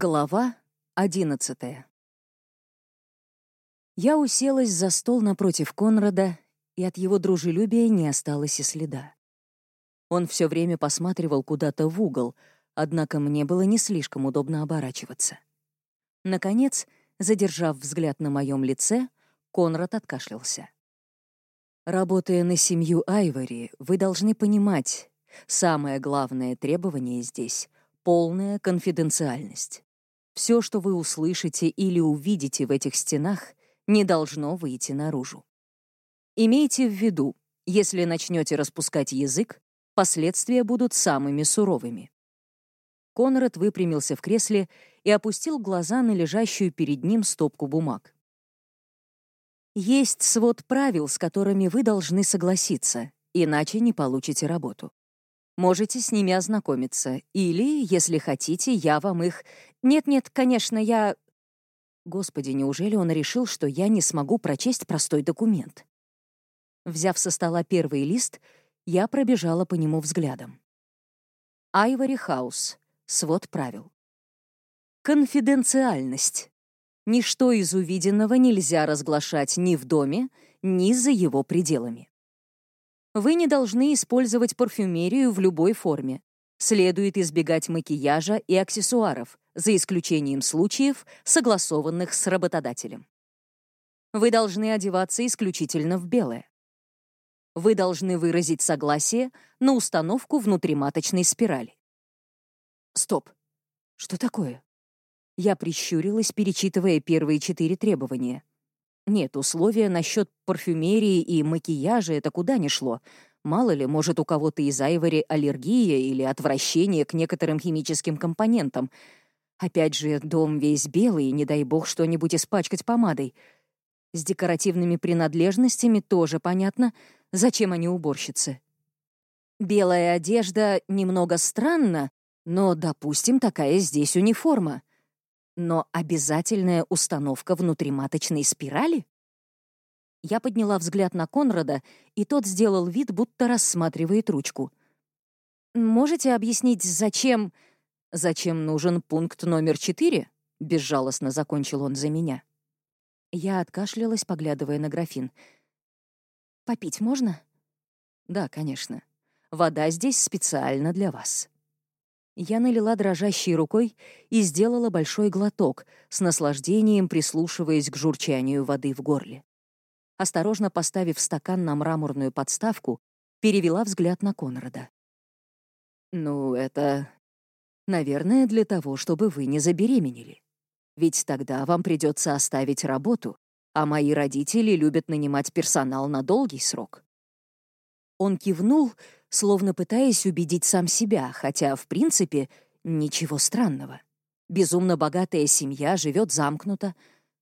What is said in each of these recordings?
Глава одиннадцатая Я уселась за стол напротив Конрада, и от его дружелюбия не осталось и следа. Он все время посматривал куда-то в угол, однако мне было не слишком удобно оборачиваться. Наконец, задержав взгляд на моем лице, Конрад откашлялся. Работая на семью Айвори, вы должны понимать, самое главное требование здесь полная конфиденциальность. Все, что вы услышите или увидите в этих стенах, не должно выйти наружу. Имейте в виду, если начнете распускать язык, последствия будут самыми суровыми. Конрад выпрямился в кресле и опустил глаза на лежащую перед ним стопку бумаг. Есть свод правил, с которыми вы должны согласиться, иначе не получите работу. Можете с ними ознакомиться. Или, если хотите, я вам их... Нет-нет, конечно, я... Господи, неужели он решил, что я не смогу прочесть простой документ? Взяв со стола первый лист, я пробежала по нему взглядом. Айвори Хаус. Свод правил. Конфиденциальность. Ничто из увиденного нельзя разглашать ни в доме, ни за его пределами. Вы не должны использовать парфюмерию в любой форме. Следует избегать макияжа и аксессуаров, за исключением случаев, согласованных с работодателем. Вы должны одеваться исключительно в белое. Вы должны выразить согласие на установку внутриматочной спирали. Стоп. Что такое? Я прищурилась, перечитывая первые четыре требования. Нет, условия насчет парфюмерии и макияжа это куда ни шло. Мало ли, может, у кого-то из Айвори аллергия или отвращение к некоторым химическим компонентам. Опять же, дом весь белый, не дай бог что-нибудь испачкать помадой. С декоративными принадлежностями тоже понятно, зачем они уборщицы. Белая одежда немного странно, но, допустим, такая здесь униформа. Но обязательная установка внутриматочной спирали? Я подняла взгляд на Конрада, и тот сделал вид, будто рассматривает ручку. «Можете объяснить, зачем...» «Зачем нужен пункт номер четыре?» — безжалостно закончил он за меня. Я откашлялась, поглядывая на графин. «Попить можно?» «Да, конечно. Вода здесь специально для вас». Я налила дрожащей рукой и сделала большой глоток, с наслаждением прислушиваясь к журчанию воды в горле. Осторожно поставив стакан на мраморную подставку, перевела взгляд на Конрада. «Ну, это, наверное, для того, чтобы вы не забеременели. Ведь тогда вам придется оставить работу, а мои родители любят нанимать персонал на долгий срок». Он кивнул, словно пытаясь убедить сам себя, хотя, в принципе, ничего странного. Безумно богатая семья живет замкнуто.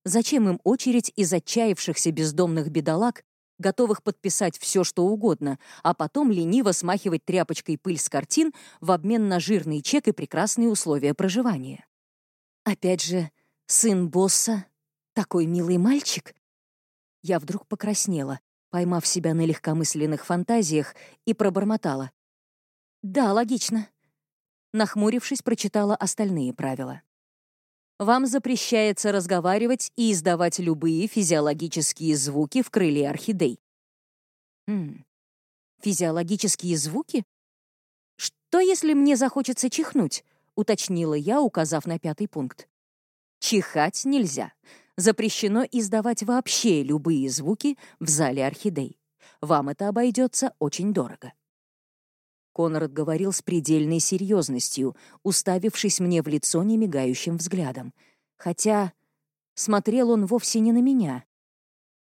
Зачем им очередь из отчаявшихся бездомных бедолаг, готовых подписать все, что угодно, а потом лениво смахивать тряпочкой пыль с картин в обмен на жирный чек и прекрасные условия проживания? Опять же, сын босса — такой милый мальчик. Я вдруг покраснела, поймав себя на легкомысленных фантазиях, и пробормотала. «Да, логично». Нахмурившись, прочитала остальные правила. Вам запрещается разговаривать и издавать любые физиологические звуки в крыле орхидей. Хм. Физиологические звуки? Что, если мне захочется чихнуть? Уточнила я, указав на пятый пункт. Чихать нельзя. Запрещено издавать вообще любые звуки в зале орхидей. Вам это обойдется очень дорого. Конрад говорил с предельной серьезностью, уставившись мне в лицо немигающим взглядом. Хотя смотрел он вовсе не на меня.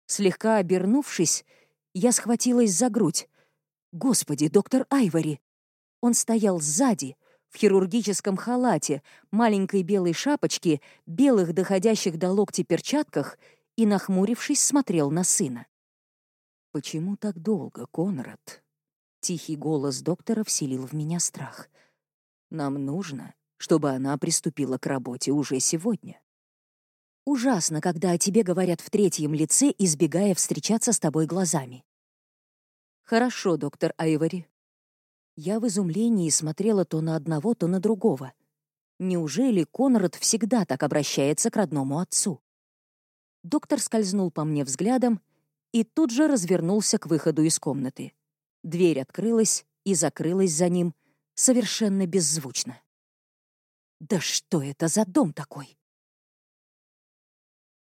Слегка обернувшись, я схватилась за грудь. «Господи, доктор Айвори!» Он стоял сзади, в хирургическом халате, маленькой белой шапочке, белых, доходящих до локти перчатках и, нахмурившись, смотрел на сына. «Почему так долго, Конрад?» Тихий голос доктора вселил в меня страх. «Нам нужно, чтобы она приступила к работе уже сегодня». «Ужасно, когда о тебе говорят в третьем лице, избегая встречаться с тобой глазами». «Хорошо, доктор Айвори, я в изумлении смотрела то на одного, то на другого. Неужели Конрад всегда так обращается к родному отцу? Доктор скользнул по мне взглядом и тут же развернулся к выходу из комнаты. Дверь открылась и закрылась за ним совершенно беззвучно. Да что это за дом такой?